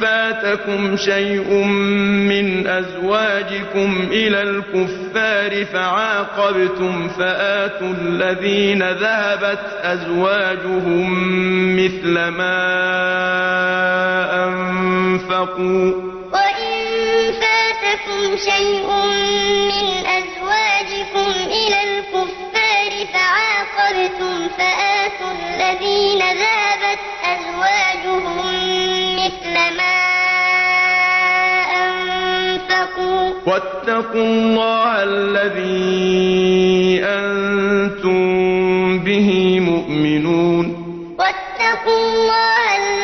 فاتكم شيء من أزواجكم إلى الكفار فعاقبتم فآتوا الذين ذهبت أزواجهم مثل ما أنفقوا. شيء من أزواجكم إلى الكفار فعاقبتم فآتوا الذين ذهبت واتقوا الله الذي أنتم به مؤمنون. واتقوا الله